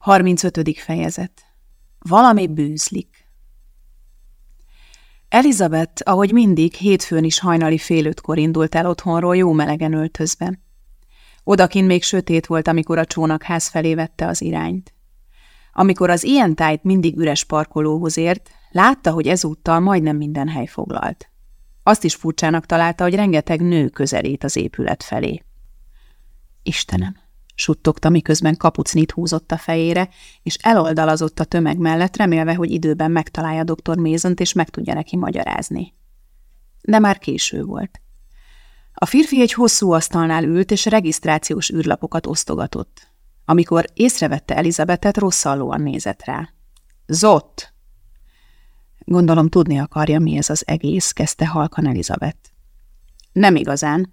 35. fejezet Valami bűzlik. Elizabeth, ahogy mindig, hétfőn is hajnali fél ötkor indult el otthonról jó melegen öltözve. Odakin még sötét volt, amikor a csónakház felé vette az irányt. Amikor az ilyen tájt mindig üres parkolóhoz ért, látta, hogy ezúttal majdnem minden hely foglalt. Azt is furcsának találta, hogy rengeteg nő közelít az épület felé. Istenem, suttogta, miközben kapucnit húzott a fejére, és eloldalazott a tömeg mellett, remélve, hogy időben megtalálja dr. Mézont, és meg tudja neki magyarázni. De már késő volt. A férfi egy hosszú asztalnál ült, és regisztrációs űrlapokat osztogatott. Amikor észrevette Elizabetet, rosszallóan nézett rá. Zott! Gondolom tudni akarja, mi ez az egész, kezdte halkan Elizabeth. Nem igazán,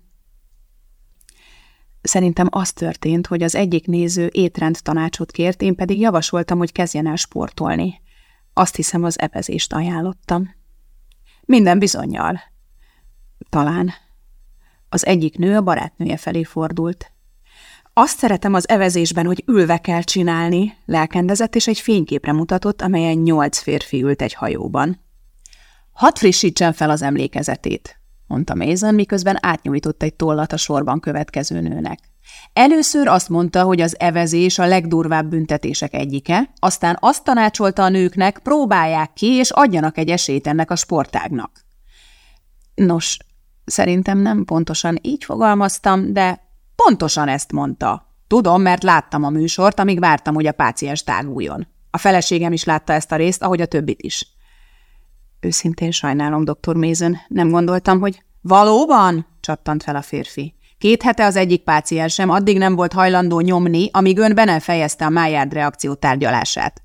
Szerintem az történt, hogy az egyik néző étrend tanácsot kért, én pedig javasoltam, hogy kezdjen el sportolni. Azt hiszem, az ebezést ajánlottam. Minden bizonyal. Talán. Az egyik nő a barátnője felé fordult. Azt szeretem az evezésben, hogy ülve kell csinálni, lelkendezett, és egy fényképre mutatott, amelyen nyolc férfi ült egy hajóban. Hadd frissítsen fel az emlékezetét mondta Mason, miközben átnyújtott egy tollat a sorban következő nőnek. Először azt mondta, hogy az evezés a legdurvább büntetések egyike, aztán azt tanácsolta a nőknek, próbálják ki, és adjanak egy esélyt ennek a sportágnak. Nos, szerintem nem pontosan így fogalmaztam, de pontosan ezt mondta. Tudom, mert láttam a műsort, amíg vártam, hogy a páciens táguljon. A feleségem is látta ezt a részt, ahogy a többit is. Őszintén sajnálom, doktor Mason, nem gondoltam, hogy valóban, csattant fel a férfi. Két hete az egyik páciensem addig nem volt hajlandó nyomni, amíg ön be nem fejezte a Maillard reakció tárgyalását.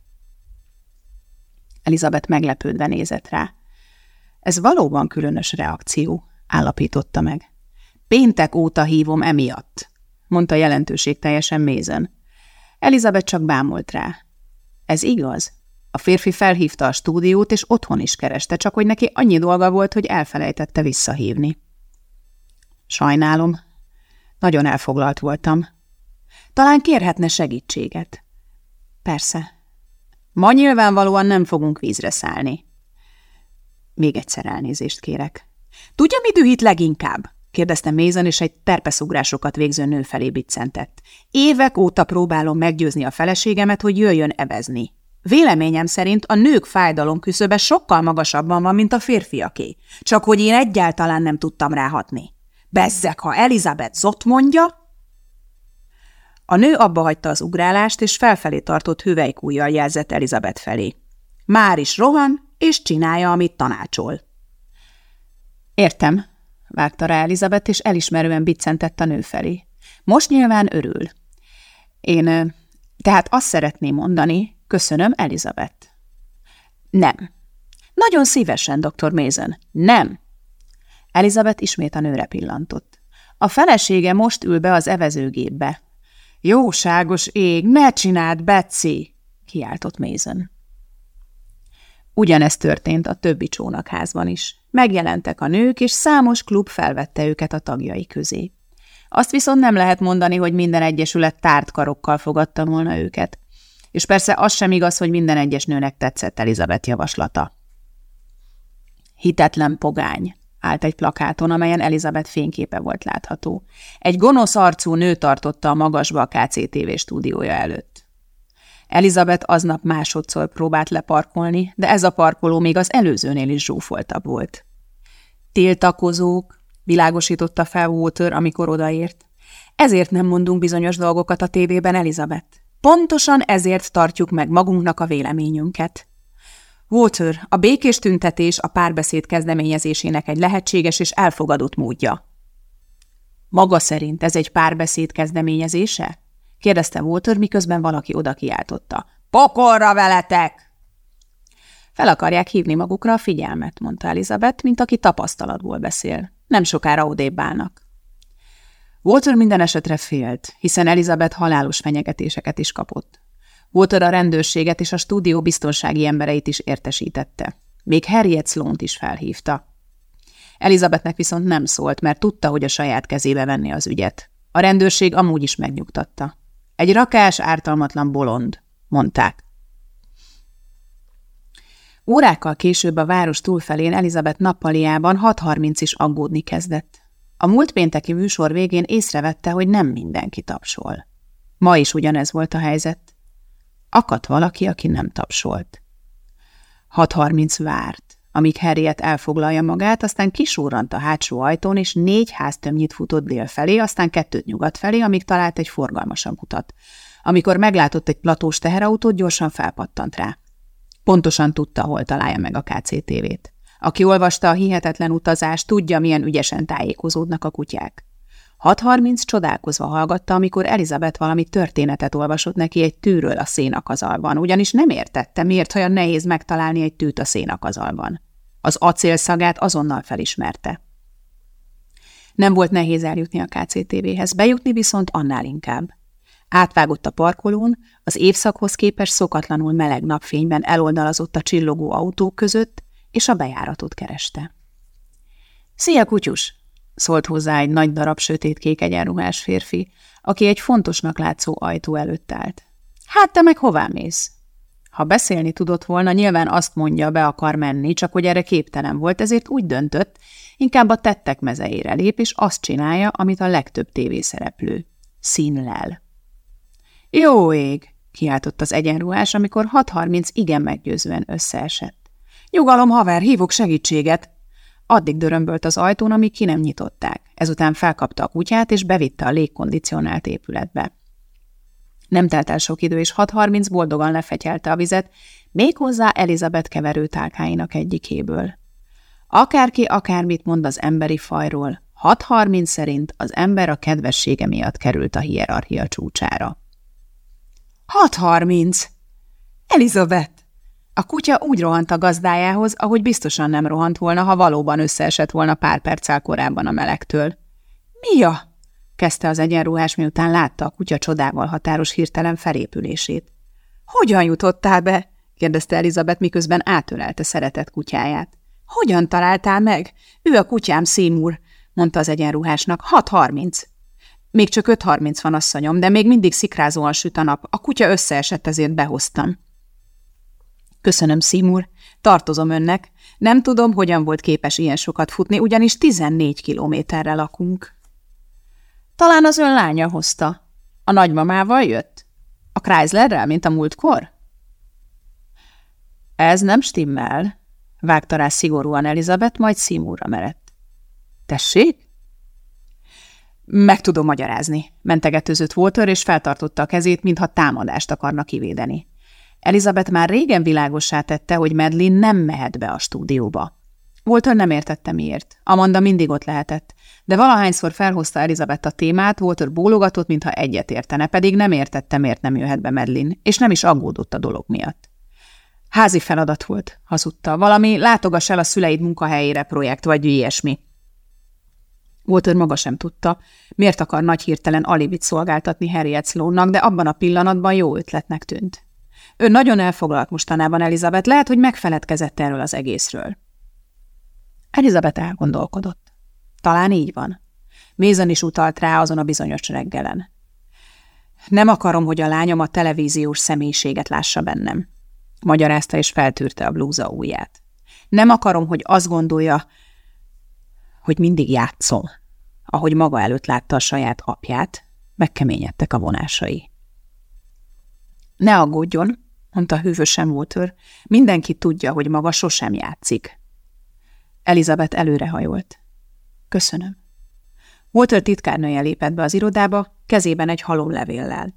Elizabeth meglepődve nézett rá. Ez valóban különös reakció, állapította meg. Péntek óta hívom emiatt, mondta jelentőség teljesen mézen. Elizabeth csak bámult rá. Ez igaz? A férfi felhívta a stúdiót, és otthon is kereste, csak hogy neki annyi dolga volt, hogy elfelejtette visszahívni. Sajnálom. Nagyon elfoglalt voltam. Talán kérhetne segítséget. Persze. Ma nyilvánvalóan nem fogunk vízre szállni. Még egyszer elnézést kérek. Tudja, mi dühít leginkább? kérdezte Mézan, és egy terpeszugrásokat végző nő felé biccentett. Évek óta próbálom meggyőzni a feleségemet, hogy jöjjön evezni. Véleményem szerint a nők fájdalom küszöbe sokkal magasabban van, mint a férfiaké, csak hogy én egyáltalán nem tudtam ráhatni. Bezzek, ha Elizabeth Zott mondja... A nő abba hagyta az ugrálást, és felfelé tartott hüvelykújjal jelzett Elizabeth felé. Már is rohan, és csinálja, amit tanácsol. Értem, vágta rá Elizabeth, és elismerően biccentett a nő felé. Most nyilván örül. Én tehát azt szeretném mondani, Köszönöm, Elizabeth. Nem. Nagyon szívesen, dr. Mason. Nem. Elizabeth ismét a nőre pillantott. A felesége most ül be az evezőgépbe. Jóságos ég, ne csináld, Betsy! kiáltott Mason. Ugyanezt történt a többi csónakházban is. Megjelentek a nők, és számos klub felvette őket a tagjai közé. Azt viszont nem lehet mondani, hogy minden egyesület tárt karokkal fogadta volna őket és persze az sem igaz, hogy minden egyes nőnek tetszett Elizabeth javaslata. Hitetlen pogány állt egy plakáton, amelyen Elizabeth fényképe volt látható. Egy gonosz arcú nő tartotta a magasba a KCTV stúdiója előtt. Elizabeth aznap másodszor próbált leparkolni, de ez a parkoló még az előzőnél is zsúfoltabb volt. Tiltakozók, világosította fel Walter, amikor odaért. Ezért nem mondunk bizonyos dolgokat a tévében, Elizabeth. Pontosan ezért tartjuk meg magunknak a véleményünket. Walter, a békés tüntetés a párbeszéd kezdeményezésének egy lehetséges és elfogadott módja. Maga szerint ez egy párbeszéd kezdeményezése? kérdezte Walter, miközben valaki oda kiáltotta. Pokorra veletek! Fel akarják hívni magukra a figyelmet, mondta Elizabeth, mint aki tapasztalatból beszél. Nem sokára odébb állnak. Walter minden esetre félt, hiszen Elizabeth halálos fenyegetéseket is kapott. Walter a rendőrséget és a stúdió biztonsági embereit is értesítette. Még Harriet sloan is felhívta. Elizabethnek viszont nem szólt, mert tudta, hogy a saját kezébe venni az ügyet. A rendőrség amúgy is megnyugtatta. Egy rakás, ártalmatlan bolond, mondták. Órákkal később a város túlfelén Elizabeth nappaliában 6.30 is aggódni kezdett. A múlt pénteki műsor végén észrevette, hogy nem mindenki tapsol. Ma is ugyanez volt a helyzet. Akadt valaki, aki nem tapsolt. 6.30 várt, amíg Harriet elfoglalja magát, aztán kisúrant a hátsó ajtón, és négy háztömnyit futott dél felé, aztán kettőt nyugat felé, amíg talált egy forgalmasabb utat. Amikor meglátott egy platós teherautót, gyorsan felpattant rá. Pontosan tudta, hol találja meg a KCTV-t. Aki olvasta a hihetetlen utazást, tudja, milyen ügyesen tájékozódnak a kutyák. 6.30 csodálkozva hallgatta, amikor Elizabeth valami történetet olvasott neki egy tűről a szénakazalban, ugyanis nem értette, miért olyan nehéz megtalálni egy tűt a szénakazalban. Az acélszagát azonnal felismerte. Nem volt nehéz eljutni a KCTV-hez, bejutni viszont annál inkább. Átvágott a parkolón, az évszakhoz képes szokatlanul meleg napfényben eloldalazott a csillogó autók között, és a bejáratot kereste. – Szia, kutyus! – szólt hozzá egy nagy darab sötétkék egyenruhás férfi, aki egy fontosnak látszó ajtó előtt állt. – Hát te meg hová mész? Ha beszélni tudott volna, nyilván azt mondja, be akar menni, csak hogy erre képtelen volt, ezért úgy döntött, inkább a tettek mezeire lép, és azt csinálja, amit a legtöbb tévészereplő. Színlel. Jó ég! kiáltott az egyenruhás, amikor 6.30 igen meggyőzően összeesett. Nyugalom, haver, hívok segítséget! Addig dörömbölt az ajtón, amíg ki nem nyitották. Ezután felkapta a kutyát, és bevitte a légkondicionált épületbe. Nem telt el sok idő, és 6.30 boldogan lefegyelte a vizet, méghozzá Elizabeth keverőtálkáinak egyikéből. Akárki akármit mond az emberi fajról, 6.30 szerint az ember a kedvessége miatt került a hierarchia csúcsára. 6.30! Elizabeth! A kutya úgy rohant a gazdájához, ahogy biztosan nem rohant volna, ha valóban összeesett volna pár perccel korábban a melegtől. – Mia? – kezdte az egyenruhás, miután látta a kutya csodával határos hirtelen felépülését. – Hogyan jutottál be? – kérdezte Elizabeth, miközben átölelte szeretett kutyáját. – Hogyan találtál meg? Ő a kutyám, Seymour – mondta az egyenruhásnak. – 6.30. – Még csak 5.30 van, asszonyom, de még mindig szikrázóan süt a nap. A kutya összeesett, ezért behoztam. Köszönöm, Szimur. Tartozom önnek. Nem tudom, hogyan volt képes ilyen sokat futni, ugyanis 14 kilométerre lakunk. Talán az ön lánya hozta. A nagymamával jött? A Chryslerrel, mint a múltkor? Ez nem stimmel, vágta rá szigorúan Elizabeth, majd Szimúra merett. Tessék? Meg tudom magyarázni, mentegetőzött Walter, és feltartotta a kezét, mintha támadást akarna kivédeni. Elizabeth már régen világossá tette, hogy Medlin nem mehet be a stúdióba. Walter nem értette miért. Amanda mindig ott lehetett. De valahányszor felhozta Elizabeth a témát, Walter bólogatott, mintha egyet értene, pedig nem értette, miért nem jöhet be Medlin, és nem is aggódott a dolog miatt. Házi feladat volt, hazudta. Valami látogass el a szüleid munkahelyére projekt, vagy ilyesmi. Walter maga sem tudta, miért akar nagy hirtelen alibit szolgáltatni Harriet Sloannak, de abban a pillanatban jó ötletnek tűnt. Ő nagyon elfoglalt mostanában, Elizabeth, lehet, hogy megfeledkezett erről az egészről. Elizabeth elgondolkodott. Talán így van. Mézen is utalt rá azon a bizonyos reggelen. Nem akarom, hogy a lányom a televíziós személyiséget lássa bennem. Magyarázta és feltűrte a blúza ujját. Nem akarom, hogy azt gondolja, hogy mindig játszom. Ahogy maga előtt látta a saját apját, megkeményedtek a vonásai. Ne aggódjon, mondta hűvösen Walter. Mindenki tudja, hogy maga sosem játszik. Elizabeth előrehajolt. Köszönöm. Walter titkárnője lépett be az irodába, kezében egy halomlevéllel.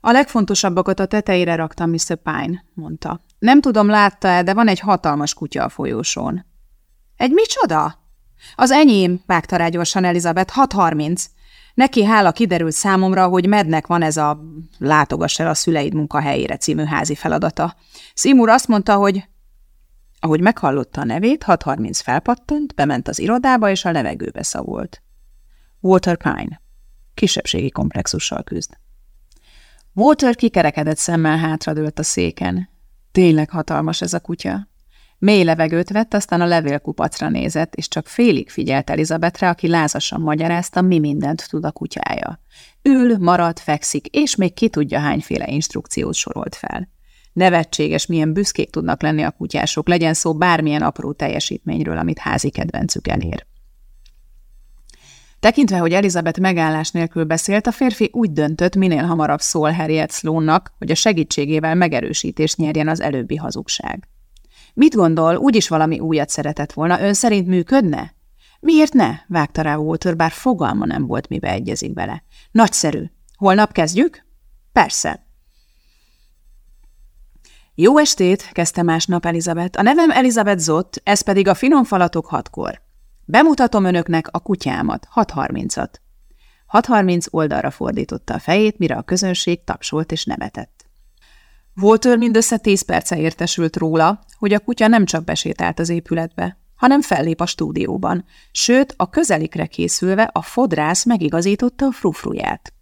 A legfontosabbakat a tetejére raktam, Mr. Pine, mondta. Nem tudom, látta-e, de van egy hatalmas kutya a folyósón. Egy micsoda? Az enyém, vágta rá gyorsan Elizabeth, 6.30. Neki hála kiderült számomra, hogy Mednek van ez a látogass el a szüleid munkahelyére című házi feladata. Szimur azt mondta, hogy... Ahogy meghallotta a nevét, 6.30 felpattant, bement az irodába, és a levegőbe szavolt. Walter Pine. Kisebbségi komplexussal küzd. Walter kikerekedett szemmel hátradőlt a széken. Tényleg hatalmas ez a kutya. Mély levegőt vett, aztán a levélkupacra nézett, és csak félig figyelt Elizabetre, aki lázasan magyarázta, mi mindent tud a kutyája. Ül, marad, fekszik, és még ki tudja hányféle instrukciót sorolt fel. Nevetséges, milyen büszkék tudnak lenni a kutyások, legyen szó bármilyen apró teljesítményről, amit házi kedvencük elér. Tekintve, hogy Elizabeth megállás nélkül beszélt, a férfi úgy döntött, minél hamarabb szól Harriet Sloannak, hogy a segítségével megerősítést nyerjen az előbbi hazugság. Mit gondol, úgyis valami újat szeretett volna, ön szerint működne? Miért ne? vágta rá Walter, bár fogalma nem volt, mibe egyezik vele. Nagyszerű. Holnap kezdjük? Persze. Jó estét, kezdte másnap Elizabeth. A nevem Elizabeth Zott, ez pedig a finom falatok hatkor. Bemutatom önöknek a kutyámat, 6.30-at. 6.30 oldalra fordította a fejét, mire a közönség tapsolt és nevetett. Walter mindössze tíz perce értesült róla, hogy a kutya nem csak besétált az épületbe, hanem fellép a stúdióban, sőt, a közelikre készülve a fodrász megigazította a frufruját.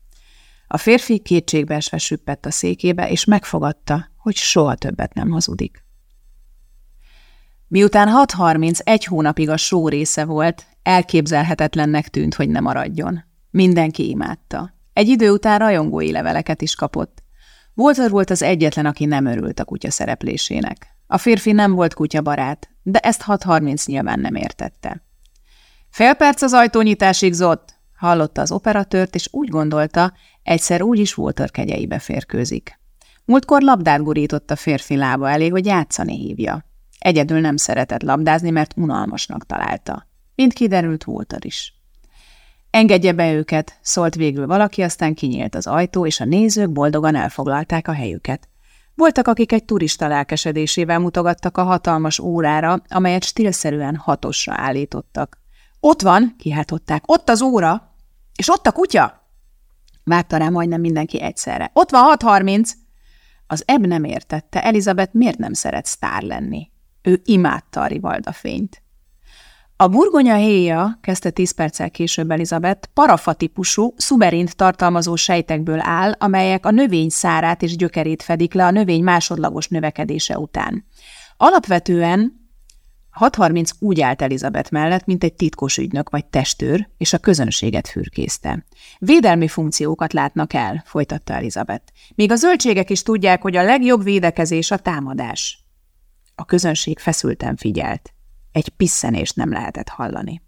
A férfi kétségbeesve süppett a székébe, és megfogadta, hogy soha többet nem hazudik. Miután 6.30 egy hónapig a só része volt, elképzelhetetlennek tűnt, hogy ne maradjon. Mindenki imádta. Egy idő után rajongói leveleket is kapott. Walter volt az egyetlen, aki nem örült a kutya szereplésének. A férfi nem volt kutyabarát, de ezt 6.30 nyilván nem értette. Fél perc az ajtónyitásig zott, hallotta az operatőrt, és úgy gondolta, egyszer úgy is Walter kegyeibe férkőzik. Múltkor labdát gurított a férfi lába elé, hogy játszani hívja. Egyedül nem szeretett labdázni, mert unalmasnak találta. Mint kiderült, Walter is. Engedje be őket, szólt végül valaki, aztán kinyílt az ajtó, és a nézők boldogan elfoglalták a helyüket. Voltak, akik egy turista lelkesedésével mutogattak a hatalmas órára, amelyet stílszerűen hatosra állítottak. Ott van, kiáltották, ott az óra, és ott a kutya! Vágta rá majdnem mindenki egyszerre. Ott van 6.30! Az Ebb nem értette, Elizabeth miért nem szeret sztár lenni. Ő imádta a rivalda fényt. A burgonya héja, kezdte tíz perccel később Elizabeth, parafa típusú, szuberint tartalmazó sejtekből áll, amelyek a növény szárát és gyökerét fedik le a növény másodlagos növekedése után. Alapvetően 6.30 úgy állt Elizabeth mellett, mint egy titkos ügynök vagy testőr, és a közönséget fürkészte. Védelmi funkciókat látnak el, folytatta Elizabeth. Még a zöldségek is tudják, hogy a legjobb védekezés a támadás. A közönség feszülten figyelt. Egy pisszenést nem lehetett hallani.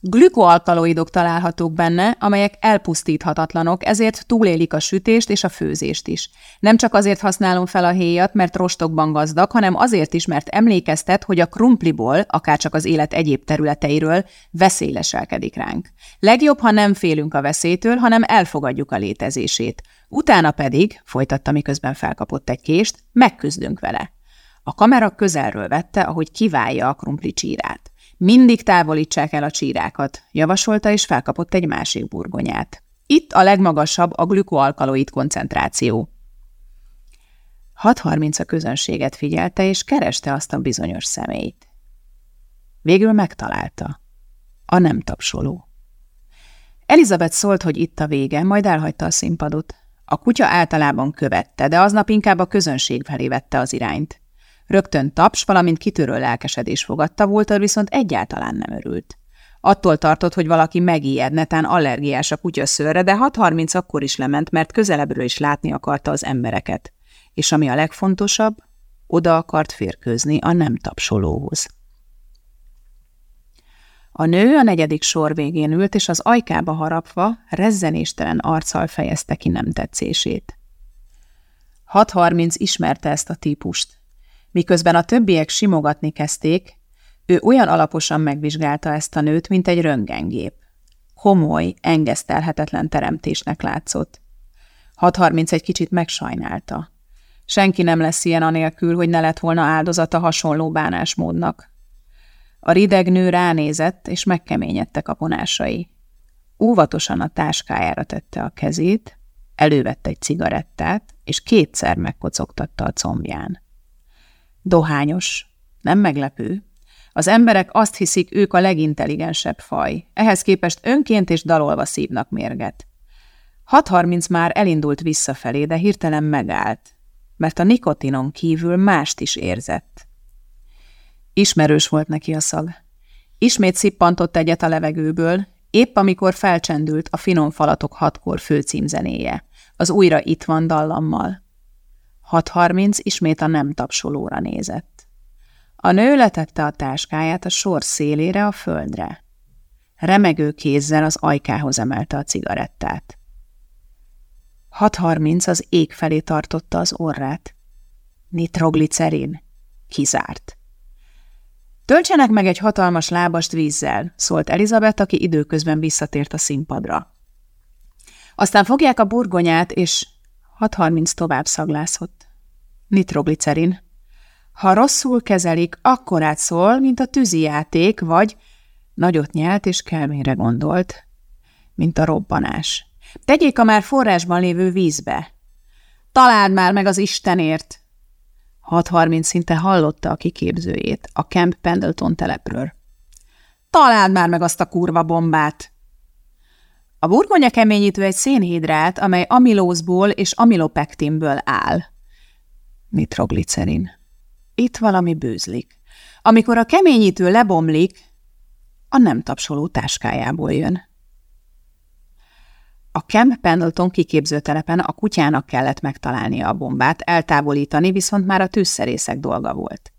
Glükoalkaloidok találhatók benne, amelyek elpusztíthatatlanok, ezért túlélik a sütést és a főzést is. Nem csak azért használom fel a héjat, mert rostokban gazdag, hanem azért is, mert emlékeztet, hogy a krumpliból, akárcsak az élet egyéb területeiről, veszély leselkedik ránk. Legjobb, ha nem félünk a veszélytől, hanem elfogadjuk a létezését. Utána pedig, folytatta miközben felkapott egy kést, megküzdünk vele. A kamera közelről vette, ahogy kiválja a krumpli csírát. Mindig távolítsák el a csírákat, javasolta, és felkapott egy másik burgonyát. Itt a legmagasabb a glükoalkaloid koncentráció. 6.30 a közönséget figyelte, és kereste azt a bizonyos személyt. Végül megtalálta. A nem tapsoló. Elizabeth szólt, hogy itt a vége, majd elhagyta a színpadot. A kutya általában követte, de aznap inkább a közönség felé vette az irányt. Rögtön taps, valamint kitörő lelkesedés fogadta, Walter viszont egyáltalán nem örült. Attól tartott, hogy valaki megijed, netán allergiás a kutyaszőrre, de 6.30 akkor is lement, mert közelebbről is látni akarta az embereket. És ami a legfontosabb, oda akart férkőzni a nem tapsolóhoz. A nő a negyedik sor végén ült, és az ajkába harapva, rezzenéstelen arccal fejezte ki nem tetszését. 6.30 ismerte ezt a típust. Miközben a többiek simogatni kezdték, ő olyan alaposan megvizsgálta ezt a nőt, mint egy röntgengép. Komoly, engesztelhetetlen teremtésnek látszott. 6.30 egy kicsit megsajnálta. Senki nem lesz ilyen anélkül, hogy ne lett volna áldozata hasonló bánásmódnak. A rideg nő ránézett, és megkeményedtek kaponásai. Óvatosan a táskájára tette a kezét, elővette egy cigarettát, és kétszer megkocogtatta a combján. Dohányos. Nem meglepő. Az emberek azt hiszik, ők a legintelligensebb faj. Ehhez képest önként és dalolva szívnak mérget. 6.30 már elindult visszafelé, de hirtelen megállt, mert a nikotinon kívül mást is érzett. Ismerős volt neki a szag. Ismét szippantott egyet a levegőből, épp amikor felcsendült a finom falatok hatkor főcímzenéje, az újra itt van dallammal. 6.30 ismét a nem tapsolóra nézett. A nő letette a táskáját a sor szélére a földre. Remegő kézzel az ajkához emelte a cigarettát. 6.30 az ég felé tartotta az orrát. Nitroglicerin. Kizárt. Töltsenek meg egy hatalmas lábast vízzel, szólt Elizabeth, aki időközben visszatért a színpadra. Aztán fogják a burgonyát, és 6.30 tovább szaglászott. Nitroglicerin. Ha rosszul kezelik, akkor átszól, mint a tűzi játék, vagy nagyot nyelt és kelményre gondolt, mint a robbanás. Tegyék a már forrásban lévő vízbe. Találd már meg az Istenért! 6.30 szinte hallotta a kiképzőjét, a Camp Pendleton telepről. Találd már meg azt a kurva bombát! A burgonya keményítő egy szénhidrát, amely amilózból és amilopektinből áll. Nitroglicerin. Itt valami bőzlik. Amikor a keményítő lebomlik, a nem tapsoló táskájából jön. A Camp Pendleton kiképzőtelepen a kutyának kellett megtalálnia a bombát, eltávolítani viszont már a tűzszerészek dolga volt.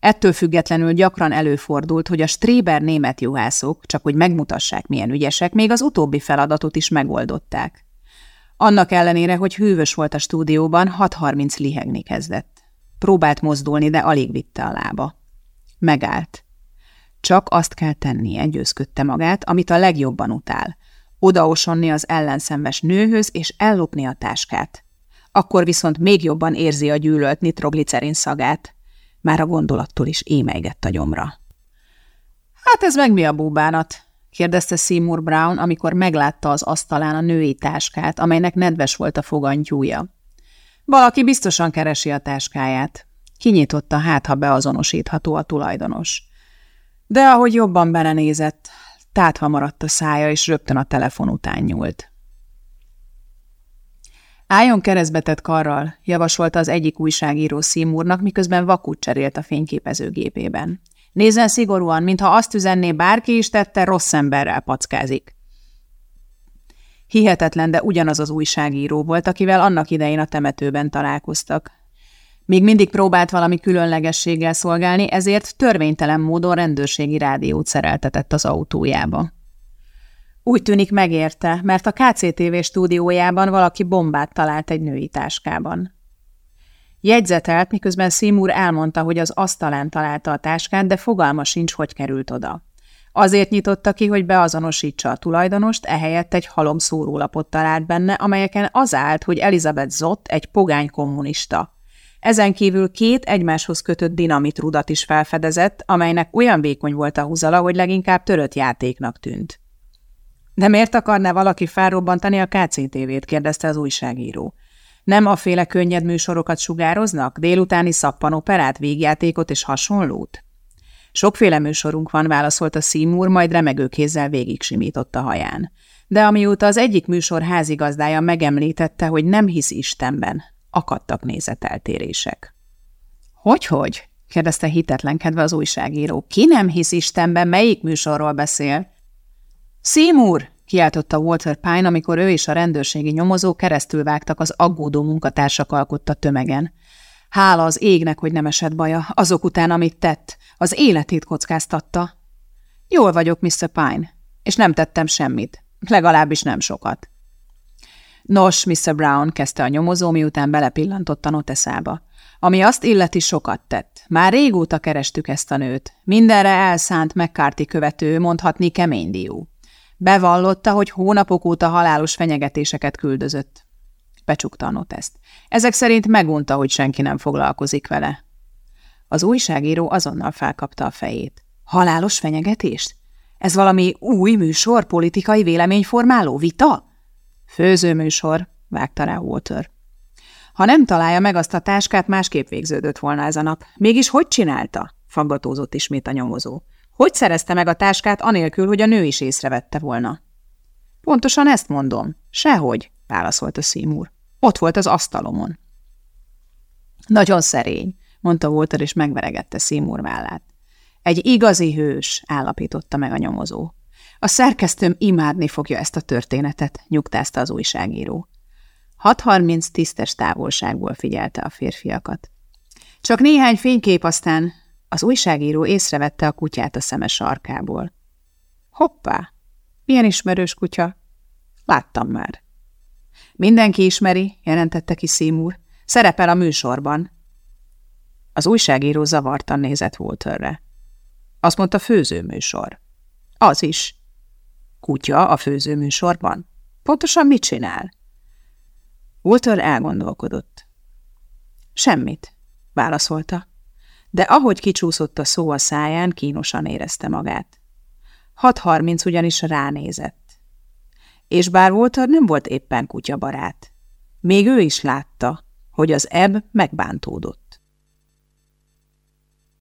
Ettől függetlenül gyakran előfordult, hogy a Stréber német juhászok, csak hogy megmutassák, milyen ügyesek, még az utóbbi feladatot is megoldották. Annak ellenére, hogy hűvös volt a stúdióban, 6.30 lihegni kezdett. Próbált mozdulni, de alig vitte a lába. Megállt. Csak azt kell tennie, győzködte magát, amit a legjobban utál – odaosonni az ellenszenves nőhöz és ellopni a táskát. Akkor viszont még jobban érzi a gyűlölt nitroglicerin szagát. Már a gondolattól is émeigett a gyomra. Hát ez meg mi a búbánat? kérdezte Seymour Brown, amikor meglátta az asztalán a női táskát, amelynek nedves volt a fogantyúja. Valaki biztosan keresi a táskáját. Kinyitotta hát, ha beazonosítható a tulajdonos. De ahogy jobban belenézett, tátva maradt a szája, és rögtön a telefon után nyúlt. Álljon keresztbetett karral, javasolta az egyik újságíró Szímúrnak, miközben vakut cserélt a fényképezőgépében. Nézzen szigorúan, mintha azt üzenné, bárki is tette, rossz emberrel packázik. Hihetetlen, de ugyanaz az újságíró volt, akivel annak idején a temetőben találkoztak. Még mindig próbált valami különlegességgel szolgálni, ezért törvénytelen módon rendőrségi rádiót szereltetett az autójába. Úgy tűnik megérte, mert a KCTV stúdiójában valaki bombát talált egy női táskában. Jegyzetelt, miközben Seymour elmondta, hogy az asztalán találta a táskát, de fogalma sincs, hogy került oda. Azért nyitotta ki, hogy beazonosítsa a tulajdonost, ehelyett egy halom szórólapot talált benne, amelyeken az állt, hogy Elizabeth Zott egy pogány kommunista – ezen kívül két egymáshoz kötött dinamitrudat is felfedezett, amelynek olyan vékony volt a húzala, hogy leginkább törött játéknak tűnt. De miért akarná valaki felrobbantani a KCTV-t? kérdezte az újságíró. Nem a féle könnyed műsorokat sugároznak? Délutáni szappanoperát, végjátékot és hasonlót? Sokféle műsorunk van, válaszolta Seymour, majd remegő kézzel végig simított a haján. De amióta az egyik műsor házigazdája megemlítette, hogy nem hisz Istenben, akadtak nézeteltérések. Hogy-hogy? kérdezte hitetlenkedve az újságíró. Ki nem hisz Istenben, melyik műsorról beszél? Seymour! kiáltotta Walter Pine, amikor ő és a rendőrségi nyomozó keresztül vágtak az aggódó munkatársak alkotta tömegen. Hála az égnek, hogy nem esett baja, azok után, amit tett. Az életét kockáztatta. Jól vagyok, Mr. Pine, és nem tettem semmit. Legalábbis nem sokat. Nos, Mr. Brown, kezdte a nyomozó, miután belepillantott a noteszába. Ami azt illeti sokat tett. Már régóta kerestük ezt a nőt. Mindenre elszánt McCarthy követő, mondhatni kemény dió. Bevallotta, hogy hónapok óta halálos fenyegetéseket küldözött. Becsukta a noteszt. Ezek szerint megunta, hogy senki nem foglalkozik vele. Az újságíró azonnal felkapta a fejét. Halálos fenyegetést? Ez valami új műsor, politikai véleményformáló vita? Főzőműsor, vágta rá Walter. Ha nem találja meg azt a táskát, másképp végződött volna ez a nap. Mégis hogy csinálta? faggatózott ismét a nyomozó. Hogy szerezte meg a táskát anélkül, hogy a nő is észrevette volna? Pontosan ezt mondom. Sehogy, válaszolta Seymour. Ott volt az asztalomon. Nagyon szerény, mondta Walter, és megveregette Seymour vállát. Egy igazi hős, állapította meg a nyomozó. A szerkesztőm imádni fogja ezt a történetet, nyugtázta az újságíró. 6.30 tisztes távolságból figyelte a férfiakat. Csak néhány fénykép aztán az újságíró észrevette a kutyát a szeme sarkából. Hoppá! Milyen ismerős kutya? Láttam már. Mindenki ismeri, jelentette ki Seymour. Szerepel a műsorban. Az újságíró zavartan nézett Walterre. Azt mondta főzőműsor. Az is. Kutya a főzőműsorban? Pontosan mit csinál? Walter elgondolkodott. Semmit, válaszolta, de ahogy kicsúszott a szó a száján, kínosan érezte magát. 6.30 ugyanis ránézett. És bár Walter nem volt éppen kutyabarát, még ő is látta, hogy az ebb megbántódott.